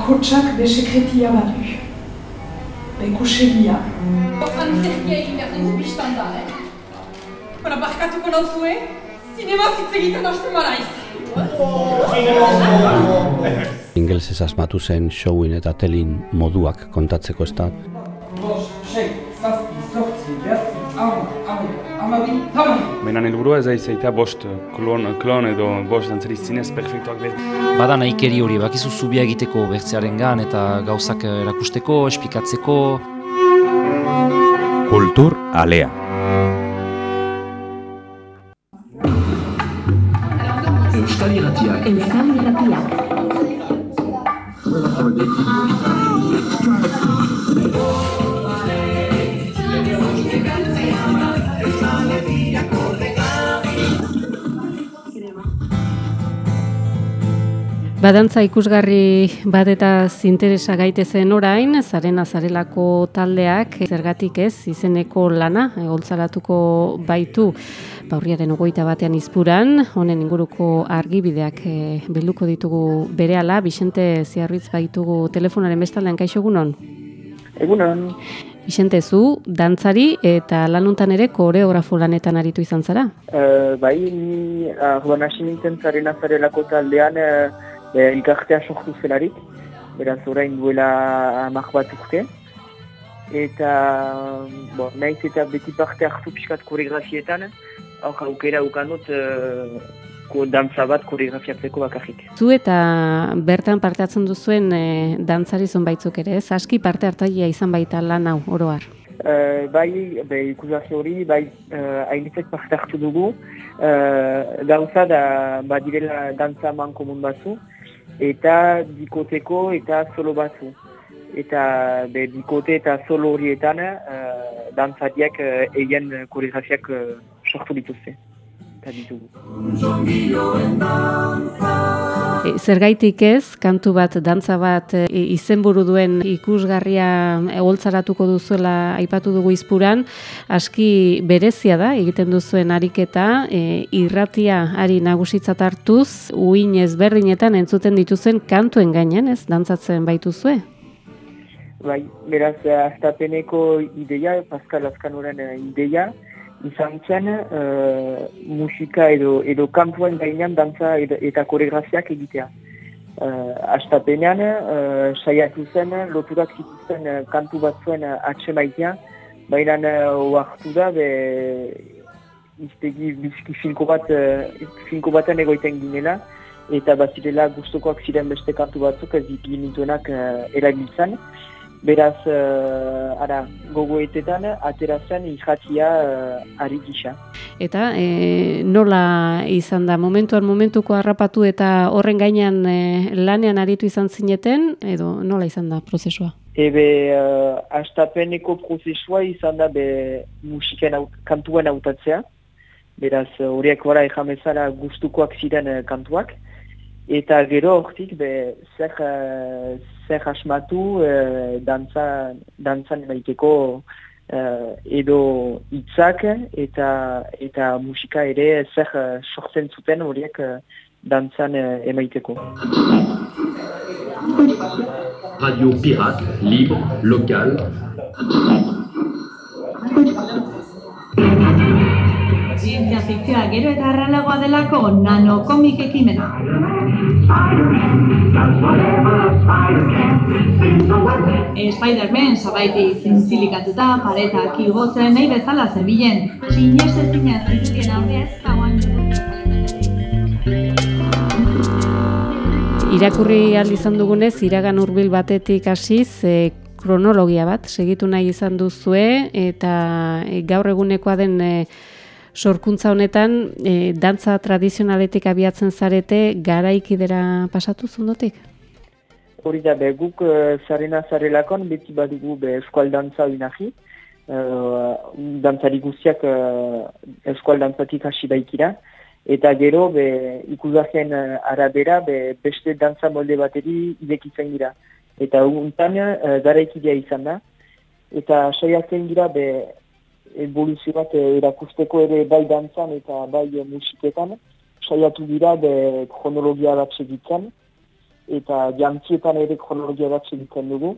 bakotsak be sekretia badu. Be kusegia. Antzerkia egin behar dugu biztan da, eh? Bara, barkatuko nauzue, zinema zitz egiten hasten maraiz. Ingelesez asmatu zen showin eta telin moduak kontatzeko ez da. Menan helburua ez aizaita bost klon, klon edo bost dantzari zinez perfektuak behar. Bada nahikeri hori, bakizu zubia egiteko bertzearen gan eta gauzak erakusteko, espikatzeko. Kultur alea. Euskal Irratiak. Euskal Irratiak. Badantza ikusgarri bat eta zinteresa gaitezen orain, zaren azarelako taldeak, zergatik ez, izeneko lana, holtzaratuko baitu, baurriaren ogoita batean izpuran, honen inguruko argibideak e, bilduko ditugu berehala, Bixente Ziarritz baitugu telefonaren bestaldean, kaixo egunon? Egunon. Bixente zu, dantzari eta lanuntan ere koreografo lanetan aritu izan zara? Uh, bai, ni arduan hasi nintzen zaren azarelako taldean, uh, e, ikartea sortu zelarik, beraz orain duela amak bat urte. Eta, bo, nahiz eta beti parte hartu pixkat koreografietan, hor aukera ukanut e, ko, dantza bat koreografiatzeko bakarrik. Zu eta bertan parte hartzen duzuen e, dantzari zonbaitzuk ere, ez? Aski parte hartaia izan baita lan hau, oroar. Uh, bai, be, ikusazio hori, bai, uh, hainitzek parte hartu dugu. Uh, gauza da, badirela dantza man komun batzu, eta bikoteko eta solo batzu. Eta be, bikote eta solo horietan uh, dantzadiak uh, egin koreografiak uh, sortu dituzte. Eta ditugu. E, zergaitik ez, kantu bat, dantza bat, e, izenburu duen ikusgarria egoltzaratuko duzuela aipatu dugu izpuran, aski berezia da, egiten duzuen ariketa, e, irratia ari nagusitzat hartuz, uin ezberdinetan entzuten dituzen kantuen gainen, ez, dantzatzen baituzue? Bai, beraz, astapeneko ideia, Pascal Azkanoren ideia, izan zen uh, musika edo, edo kantuen gainean dantza eta koreografiak egitea. Uh, Astapenean, uh, saiatu zen, loturak zituzten uh, kantu bat zuen uh, atsemaitea, baina uh, da, be, iztegi bizki finko, bat, uh, finko baten egoiten ginela, eta bazirela gustokoak ziren beste kantu batzuk ez dikin nintuenak uh, erabiltzen. Beraz, uh, ara, gogoetetan, atera zen ijatia uh, ari gisa. Eta e, nola izan da, momentuan momentuko harrapatu eta horren gainean e, lanean aritu izan zineten, edo nola izan da prozesua? Ebe, uh, astapeneko prozesua izan da be musiken aut, kantuen autatzea. Beraz, horiek bara ejamezara gustukoak ziren kantuak. Eta gero hortik, be, zer, uh, zer asmatu uh, dantza, dantzan emaiteko uh, edo hitzak eta eta musika ere zer uh, sortzen zuten horiek uh, dantzan uh, emaiteko. Radio Pirate, libre, local. Zientzia fikzioa gero eta arralagoa delako nano komik ekimena. Spider-Man sabaiti zintzilikatuta paretak igotzen nahi bezala zebilen. Sinez ez zina zirudien aurrez kauan Irakurri aldi izan dugunez, iragan hurbil batetik hasiz, e, kronologia bat segitu nahi izan duzue eta e, gaur egunekoa den e, sorkuntza honetan e, dantza tradizionaletik abiatzen zarete garaikidera pasatu zundotik? Hori da, be, guk uh, zarena zarelakon beti badugu be eskual dantza inahi. Uh, dantzari guztiak uh, eskual dantzatik hasi baikira. Eta gero, be, ikusazen uh, arabera, be, beste dantza molde bateri idekitzen gira. Eta untan, uh, garaikidea izan da. Eta saiatzen gira, be, evoluzio bat erakusteko ere bai dantzan eta bai musiketan. Saiatu dira, be, kronologia bat segitzen eta jantzietan ere kronologia bat segitzen dugu.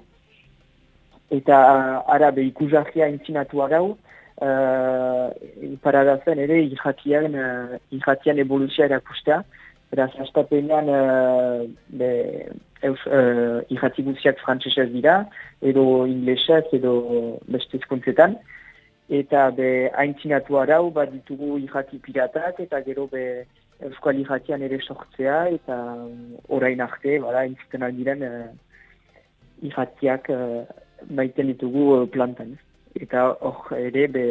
Eta ara be ikusahia intzinatu arau, uh, paradazen ere irratian, uh, irratian evoluzia erakustea. Beraz, astapenean uh, eus, uh, irrati frantzesez dira, edo inglesez, edo beste ezkontzetan. Eta be haintzinatu arau, bat ditugu irrati piratak, eta gero be euskal irratian ere sortzea, eta orain arte, bada, entzuten aldiren uh, irratiak uh, maiten ditugu uh, plantan. Eta hor ere, be,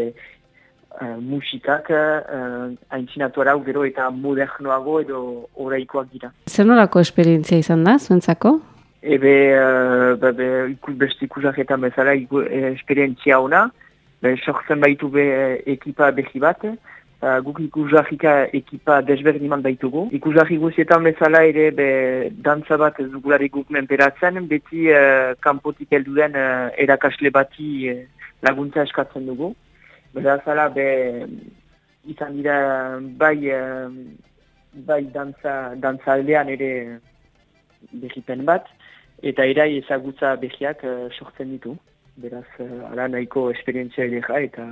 uh, musikak uh, arau gero eta modernoago edo oraikoak dira. Zer norako esperientzia izan da, zuentzako? Ebe, uh, be, be, ikus beste ikusaketan bezala iku, esperientzia ona, be, sortzen baitu be ekipa behi bat, uh, guk ikusahika ekipa desberdiman baitugu. Ikusahi guzietan bezala ere be, dantza bat ez guk menperatzen, beti uh, kanpotik heldu den uh, erakasle bati uh, laguntza eskatzen dugu. Beraz, ala, be, izan dira bai, bai dantza, dantza aldean ere behipen bat, eta erai ezagutza behiak uh, sortzen ditu. Beraz, uh, ala nahiko esperientzia edera eta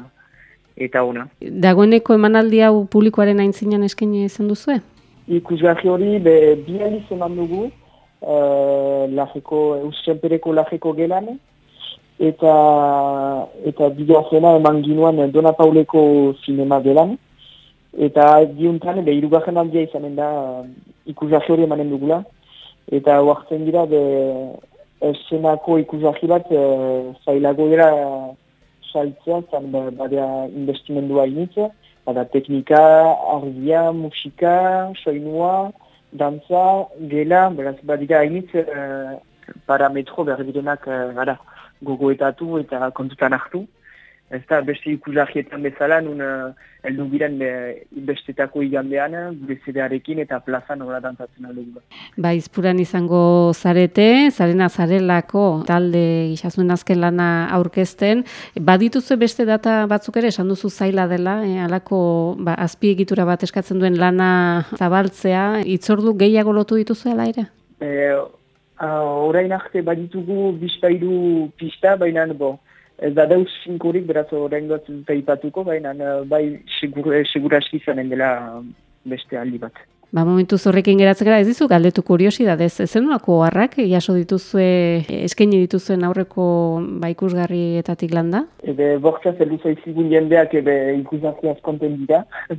eta ona. Dagoeneko emanaldi hau publikoaren aintzinean eskaini izan duzue? Ikusgarri hori, be, bi aliz eman dugu, uh, lajeko, eusenpereko lajeko gelan, eta eta bideazena eman ginoan Dona Pauleko sinema delan. Eta diuntan, be, irugarren aldia izanen da ikusarri hori emanen dugula. Eta huartzen dira, be, esenako ikusarri bat e, zailago dira saltzea, zan badea investimendua initza. Bada teknika, argia, musika, soinua, dantza, gela, beraz badira initz e, parametro behar direnak e, gara gogoetatu eta kontutan hartu. Ez da, beste ikusarrietan bezala, nun uh, eldu giren bestetako igandean, gure zedearekin eta plazan hola dantzatzen aldo Ba, izpuran izango zarete, zarena zarelako talde isazuen azken lana aurkezten. Badituzu beste data batzuk ere, esan duzu zaila dela, eh, alako ba, azpiegitura bat eskatzen duen lana zabaltzea, itzordu gehiago lotu dituzu ala ere? Eh, Uh, orain arte baditugu bizpairu pista, baina bo, ez da dauz finkurik, beraz orain dut ipatuko, baina bai segur, seguraski zanen dela beste aldi bat. Ba, momentu zorrekin geratzen gara, ez dizu, galdetu kuriosi da, ez zen nolako harrak, jaso dituzue, eskaini dituzuen aurreko ba, ikusgarrietatik landa? Ebe, bortza zeldu zaizigun jendeak ebe ikusgarri askonten dira.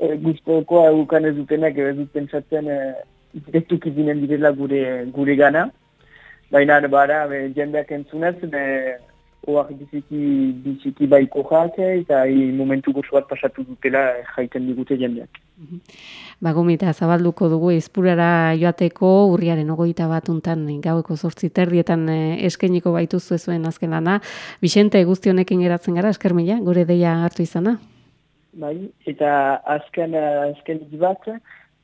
e, Guztoko haukan ez dutenak, ebe dut pentsatzen, e, direktuk direla gure, gure gana. Baina, bara, be, jendeak entzunez, be, oak biziki, biziki baiko jake, eta i, momentu gozu bat pasatu dutela jaiten digute jendeak. Ba, gomita, zabalduko dugu izpurara joateko, urriaren ogoita bat untan gaueko sortzi terdietan eh, eskeniko baitu zuen azken lana. Bixente, guztionekin geratzen gara, esker mila, gure deia hartu izana? Bai, eta azken, azken bat,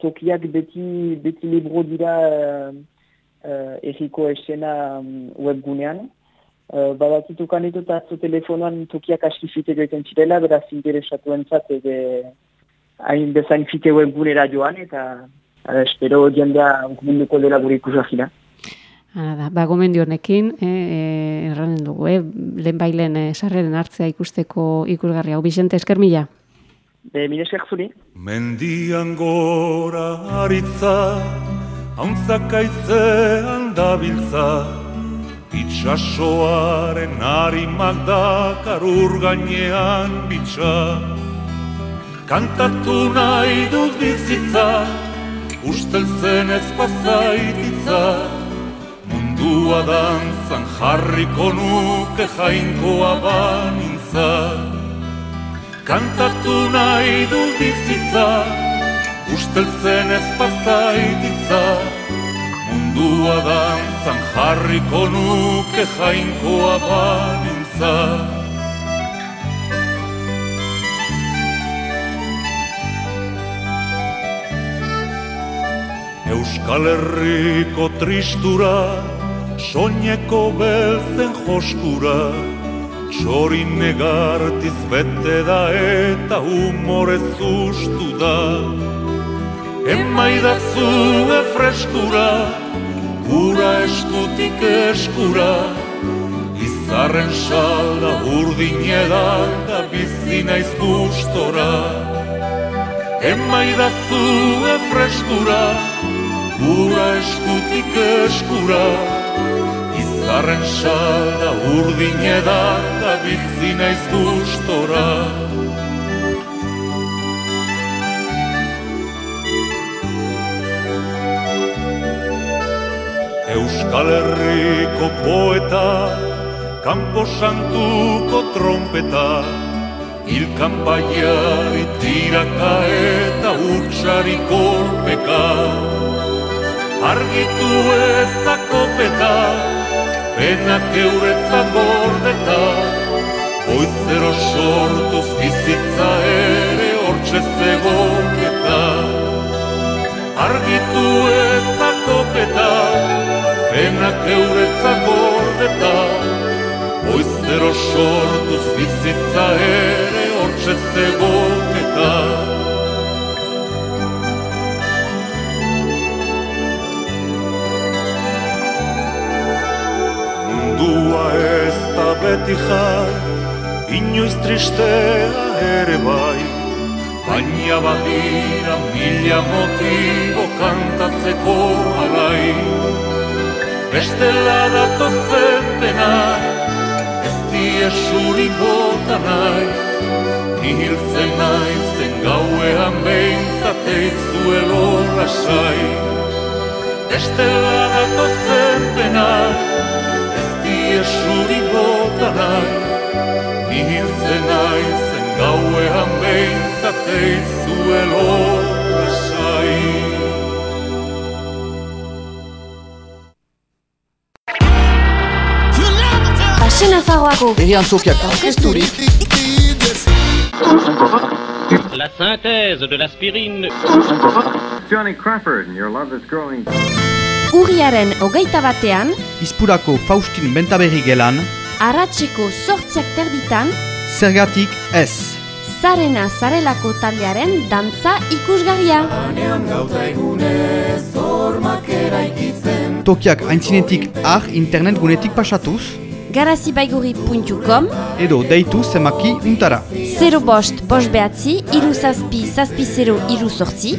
tokiak beti, beti libro dira uh, erriko esena um, webgunean. Uh, Badakitu kanetu eta zu telefonoan tokiak askifite goiten zirela, beraz interesatu entzat, ebe hain bezain fite webgunera joan, eta uh, espero jendea gumenduko dela gure ikusahira. Hala da, ba, gomendio honekin, e, e, erranen dugu, e, lehen bailen e, sarreren hartzea ikusteko ikusgarria. Hau, Bixente, esker mila? Be, mire zuri. Mendian gora haritza, hauntzak aitzean dabiltza, itxasoaren harimak dakar gainean bitxa. Kantatu nahi dut bizitza, usteltzen ez pasaititza, mundua dantzan jarriko nuke jainkoa banintza. Kantatu nahi du bizitza, usteltzen ez pasaititza, mundua dantzan jarriko nuke jainkoa banintza. Euskal Herriko tristura, soñeko beltzen joskura, Txorin negartiz bete da eta humorez ustu da Emaidazu freskura, ura eskutik eskura, izarren salda urdin edan da bizi naiz gustora. Emaida freskura, ura eskutik eskura, izarren salda urdin edan da bizi naiz gustora. Euskal Herriko poeta, Kampo Santuko trompeta, Ilkan baiari tiraka eta utxari kolpeka. Argitu ezakopeta, penak euretzat gordeta, Oizero sortuz bizitza ere hortxe zegoketa. Argitu ezakopeta, penak euretzak gordeta, Oizero sortuz bizitza ere hortxe zegoketa. Mundua ez da beti jai, inoiz tristea ere bai, Baina badira mila motibo kantatzeko alai Bestela dato zentena ez die bota nahi. Nihiltzen nahi zen gauean behintzate izuelo lasai Bestela dato zentena ez die bota nahi. Nihiltzen nahi zen gauean behintzate izuelo lasai Nafarroako Herri antzokiak aurkezturik La synthèse de l'aspirine. Johnny Crawford, your love is growing. Urriaren hogeita batean Izpurako Faustin Bentaberri gelan. Arratxeko sortziak terditan Zergatik ez. Zarena Zarelako taldearen dantza ikusgarria. Tokiak aintzinetik ar internet gunetik pasatuz garazibaiguri.com edo deitu zemaki untara. 0 bost bost behatzi iru zazpi zazpi 0 iru sortzi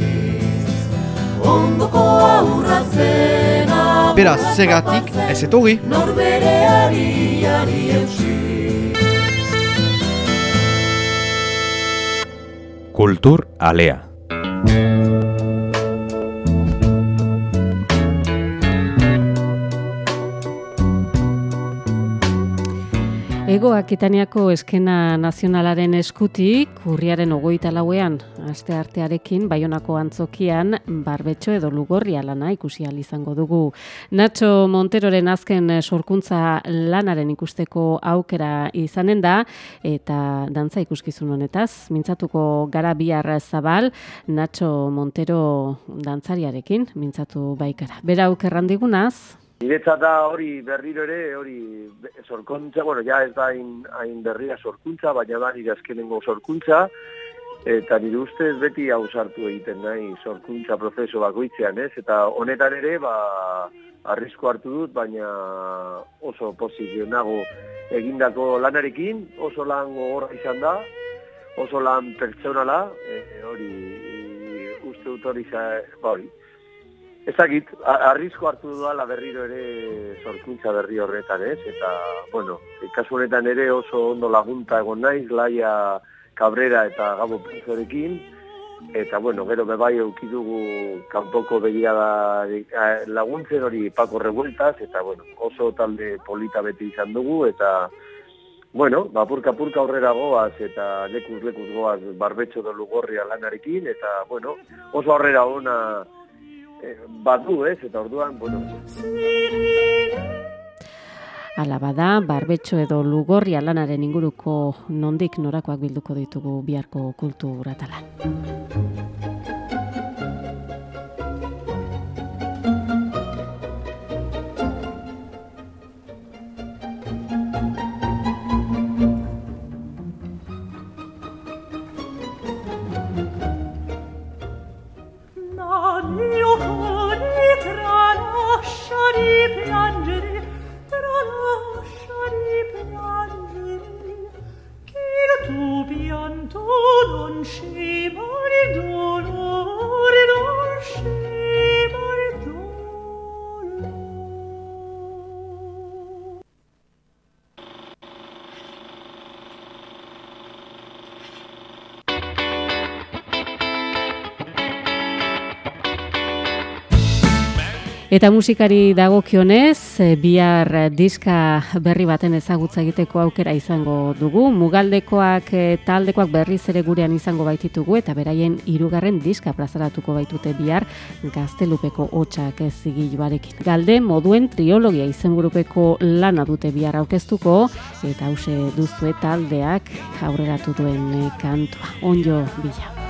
Ondoko aurrazena Beraz, zergatik ez etorri. Norbereari ari eutsi. Kultur alea Ego Akitaniako eskena nazionalaren eskutik, urriaren ogoita lauean, aste artearekin, Baionako antzokian, barbetxo edo lugorria lana ikusi izango dugu. Nacho Monteroren azken sorkuntza lanaren ikusteko aukera izanen da, eta dantza ikuskizun honetaz, mintzatuko gara bihar zabal, Nacho Montero dantzariarekin, mintzatu baikara. Bera aukerrandigunaz, Niretzat da hori berriro ere, hori sorkuntza, bueno, ja ez da hain, hain berria sorkuntza, baina da nire azkenengo sorkuntza, eta nire ustez beti hau sartu egiten nahi sorkuntza prozeso bakoitzean, ez? Eta honetan ere, ba, arrisko hartu dut, baina oso posizionago egindako lanarekin, oso lan gogorra izan da, oso lan pertsonala, e, hori, uste dut hori, ba, hori, Ezagit, arrisko hartu duala berriro ere sorkuntza berri horretan, ez? Eta, bueno, kasu honetan ere oso ondo lagunta egon naiz, Laia Cabrera eta Gabo Pintzorekin, eta, bueno, gero bebai eukidugu kanpoko begirada laguntzen hori Paco Revueltas, eta, bueno, oso talde polita beti izan dugu, eta, bueno, bapurka-purka aurrera goaz, eta lekuz-lekuz goaz barbetxo do lugorria lanarekin, eta, bueno, oso aurrera ona badu ez, eta orduan, bueno. Ala bada, barbetxo edo lugorria lanaren inguruko nondik norakoak bilduko ditugu biharko kulturatalan. Io Eta musikari dagokionez, eh, bihar diska berri baten ezagutza egiteko aukera izango dugu. Mugaldekoak eh, taldekoak berriz ere gurean izango baititugu eta beraien hirugarren diska plazaratuko baitute bihar gaztelupeko hotxak ez zigiluarekin. Galde moduen triologia izenburupeko lana dute bihar aurkeztuko eta hause duzue taldeak aurreratu duen eh, kantua. Onjo bila.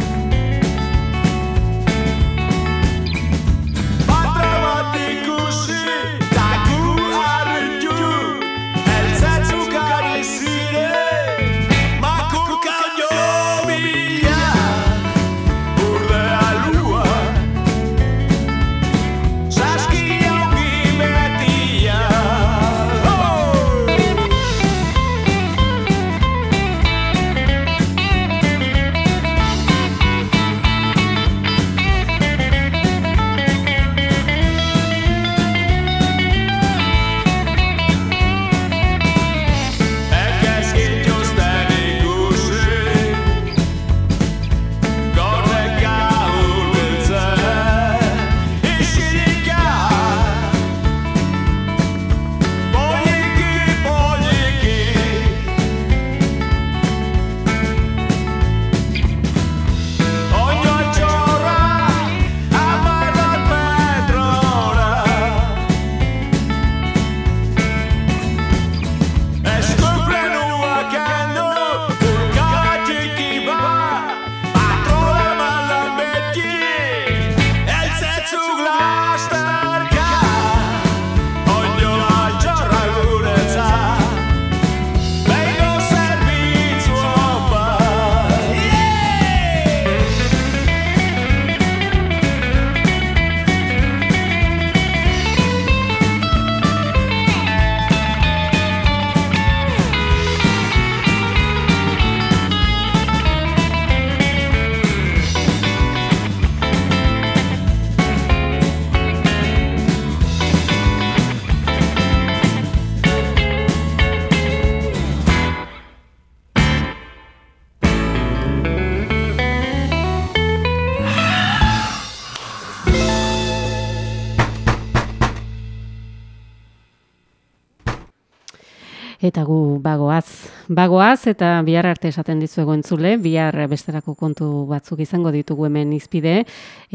Eta gu bagoaz. Bagoaz eta bihar arte esaten dizuego entzule, bihar besterako kontu batzuk izango ditugu hemen izpide,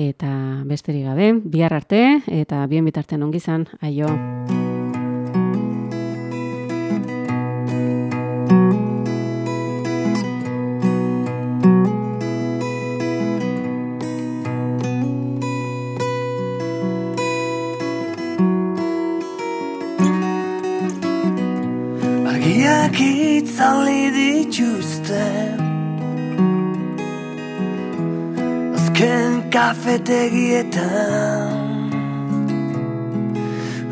eta besterik gabe, bihar arte, eta bien bitartean ongizan, aio. Argiak itzali dituzte. Azken kafetegietan.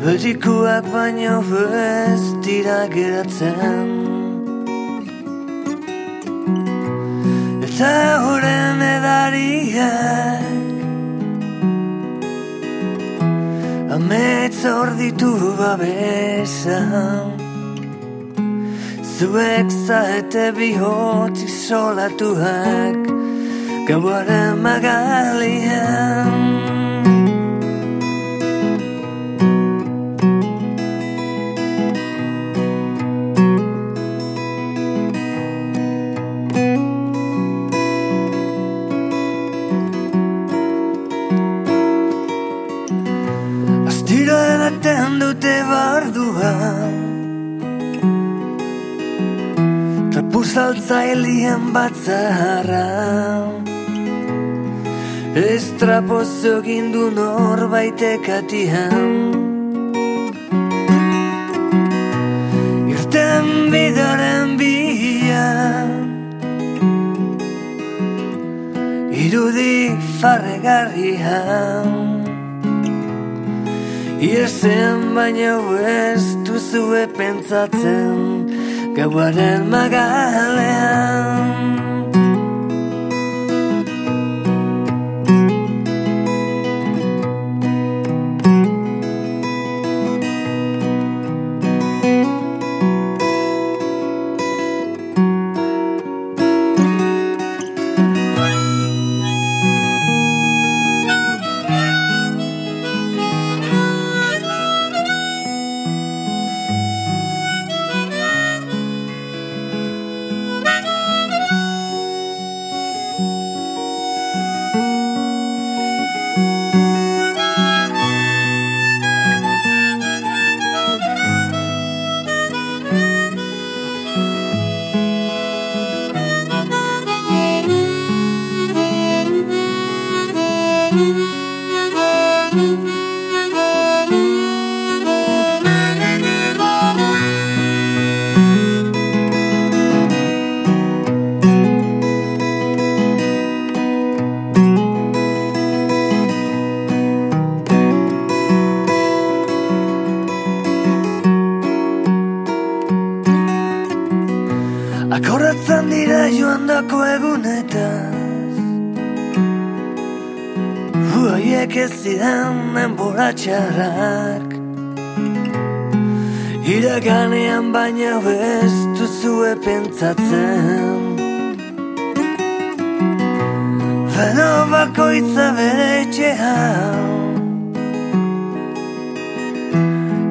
Betikuak baino ez dira geratzen. Eta horren edariak Ametz hor ditu babesan Zuek zaete bihot izolatuak Gauaren magalian Trapuzaltzailien batzarra Estrapozo gindu norbaitek atian Irten bidaren bian Irudi farregarrian. Iezen baino ez duzue pentsatzen Gauaren magalean txarrak Iraganean baina ez duzue pentsatzen. Beno bakoitza bere etxean.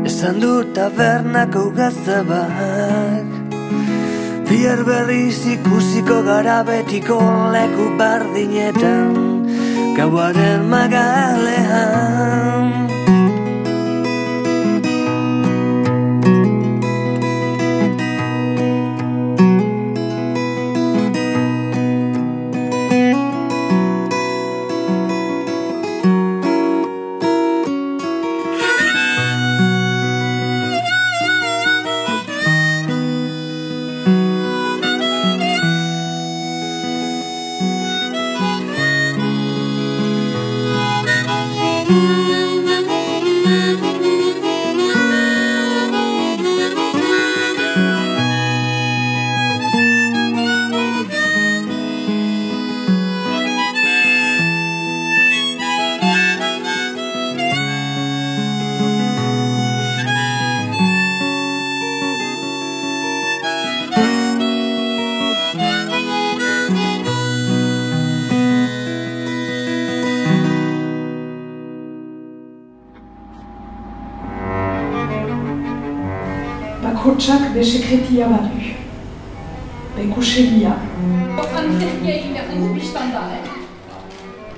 Esan du tabernako gazabak Bier berriz ikusiko gara betiko leku bardinetan. Gauaren magalean Bakotsak be sekretia badu. Bekusegia. Antzerkia egin behar dugu biztan da, eh?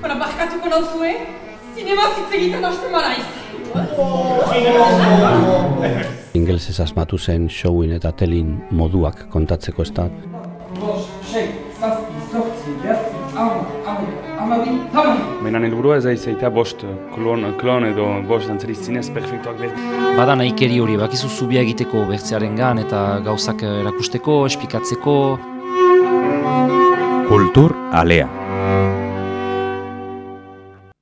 Bara, barkatuko nauzue, zinema zitz egiten hasten maraiz. Ingelesez asmatu zen showin eta telin moduak kontatzeko ez da. Menan helburua ez da izaita bost klon, klon edo bost dantzari zinez perfektuak behar. Bada nahikeri hori, bakizu zubia egiteko bertzearen gan eta gauzak erakusteko, espikatzeko. Kultur alea.